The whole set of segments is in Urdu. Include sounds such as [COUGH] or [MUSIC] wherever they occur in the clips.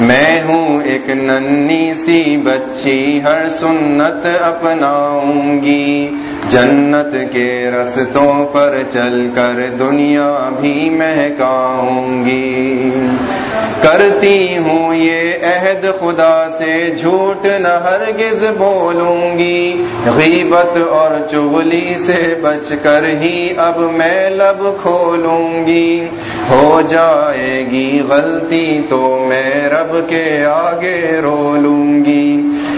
میں ہوں ایک ننی سی بچی، ہر سنت اپناؤں گی جنت کے رستوں پر چل کر دنیا بھی مہکاؤں گی کرتی ہوں یہ عہد خدا سے جھوٹ نہ ہرگز بولوں گی غیبت اور چغلی سے بچ کر ہی اب میں لب کھولوں گی ہو جائے گی غلطی تو میں رب کے آگے رو لوں گی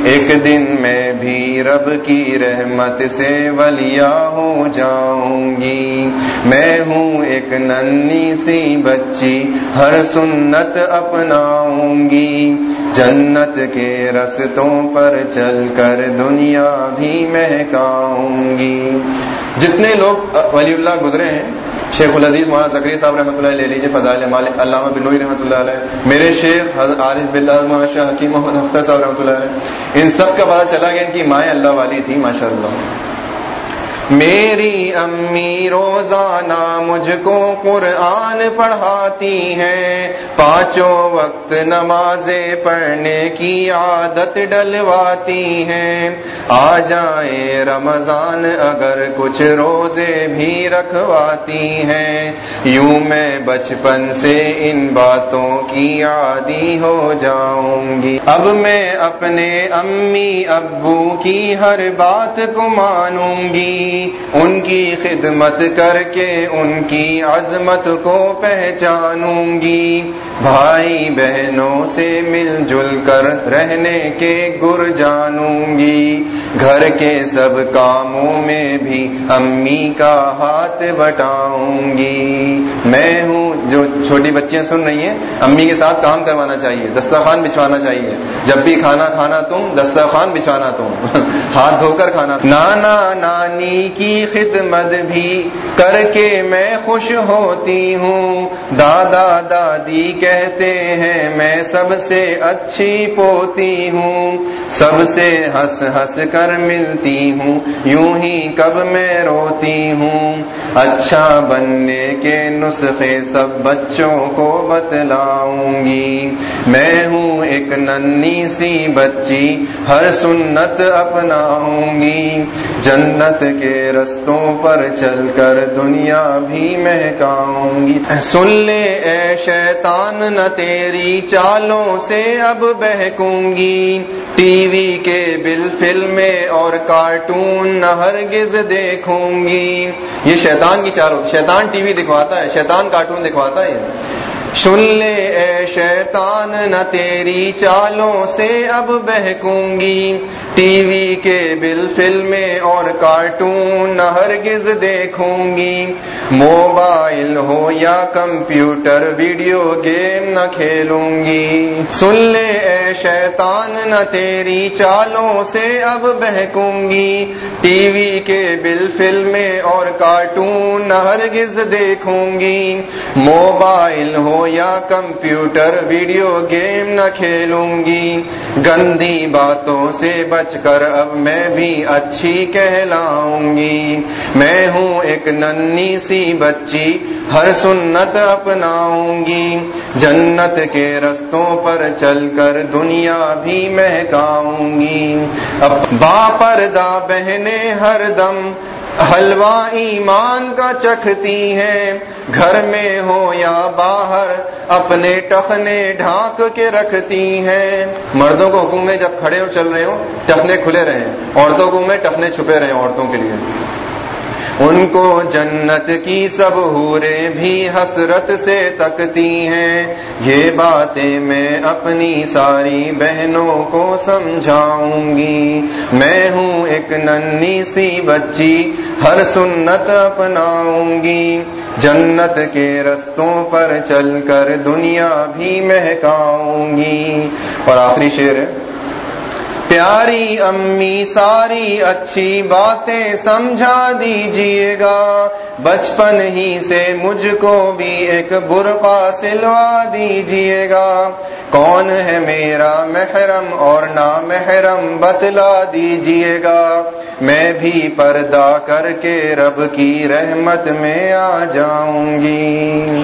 ایک دن میں بھی رب کی رحمت سے ولیا ہو جاؤں گی۔ میں ہوں ایک ننی سی بچی، ہر سنت اپناؤں گی۔ جنت کے رستوں پر چل کر دنیا بھی مہکاؤں گی۔ جتنے لوگ ولی اللہ گزرے ہیں، شیخ العزیز مولانا زکری صاحب رحمۃ اللہ لے لیجیے فضائل علامہ بلوئی رحمۃ اللہ علیہ، میرے شیخ عارف بلّہ مولانا شاہ حکیم محمد اختر صاحب رحمۃ اللہ علیہ، ان سب کا پتہ چلا کہ ان کی مائیں اللہ والی تھی ماشاء اللہ میری امی روزانہ مجھ کو قرآن پڑھاتی ہیں۔ پانچوں وقت نمازیں پڑھنے کی عادت ڈلواتی ہیں۔ آ جائیں رمضان اگر کچھ روزے بھی رکھواتی ہیں۔ یوں میں بچپن سے ان باتوں کی عادی ہو جاؤں گی۔ اب میں اپنے امی ابو کی ہر بات کو مانوں گی۔ ان کی خدمت کر کے ان کی عظمت کو پہچانوں گی بھائی بہنوں سے مل جل کر رہنے کے گر جانوں گی گھر کے سب کاموں میں بھی امی کا ہاتھ بٹاؤں گی۔ میں ہوں جو چھوٹی بچیاں سن رہی ہیں، امی کے ساتھ کام کروانا چاہیے، دسترخوان بچھوانا چاہیے۔ جب بھی کھانا کھانا تم، دسترخوان بچھوانا تم۔ [LAUGHS] ہاتھ دھو کر کھانا۔ نانا نانی کی خدمت بھی کر کے میں خوش ہوتی ہوں۔ دادا دادی کہتے ہیں، میں سب سے اچھی پوتی ہوں۔ سب سے ہنس ہنس کر ملتی ہوں، یوں ہی کب میں روتی ہوں۔ اچھا بننے کے نسخے سب بچوں کو بتلاؤں گی۔ میں ہوں ایک ننی سی بچی، ہر سنت اپناؤں گی جنت کے رستوں پر چل کر دنیا بھی مہکاؤں گی سن لے اے شیطان، نہ تیری چالوں سے اب بہکوں گی ٹی وی کے بل فلمیں اور کارٹون نہ ہرگز دیکھوں گی یہ شیطان کی چالوں شیطان ٹی وی دکھواتا ہے، شیطان کارٹون دکھواتا ہے۔ سن لے اے شیطان، نہ تیری چالوں سے اب بہکوں گی ٹی وی کے بل فلمیں اور کارٹون نہ ہرگز دیکھوں گی موبائل ہو یا کمپیوٹر، ویڈیو گیم نہ کھیلوں گی سن لے اے شیطان، نہ تیری چالوں سے اب بہکوں گی۔ ٹی وی کے بل فلمیں اور کارٹون نہ ہرگز دیکھوں گی۔ موبائل ہو یا کمپیوٹر، ویڈیو گیم نہ کھیلوں گی۔ گندی باتوں سے بچ کر اب میں بھی اچھی کہلاؤں گی۔ میں ہوں ایک ننی سی بچی، ہر سنت اپناؤں گی۔ جنت کے رستوں پر چل کر دنیا بھی مہکاؤں گی۔ با پردہ بہنے ہر دم حلوا ایمان کا چکھتی ہیں۔ گھر میں ہو یا باہر اپنے ٹخنے ڈھانک کے رکھتی ہیں۔ مردوں کو حکم میں جب کھڑے ہو چل رہے ہو ٹخنے کھلے رہے عورتوں کو میں ٹخنے چھپے رہے عورتوں کے لیے۔ ان کو جنت کی سب ہورے بھی حسرت سے تکتی ہیں۔ یہ باتیں میں اپنی ساری بہنوں کو سمجھاؤں گی۔ میں ہوں ایک ننی سی بچی، ہر سنت اپناؤں گی۔ جنت کے رستوں پر چل کر دنیا بھی مہکاؤں گی۔ اور آخری شعر ہے۔ پیاری امی ساری اچھی باتیں سمجھا دیجیے گا۔ بچپن ہی سے مجھ کو بھی ایک برقع سلوا دیجیے گا۔ کون ہے میرا محرم اور نا محرم بتلا دیجیے گا۔ میں بھی پردہ کر کے رب کی رحمت میں آ جاؤں گی۔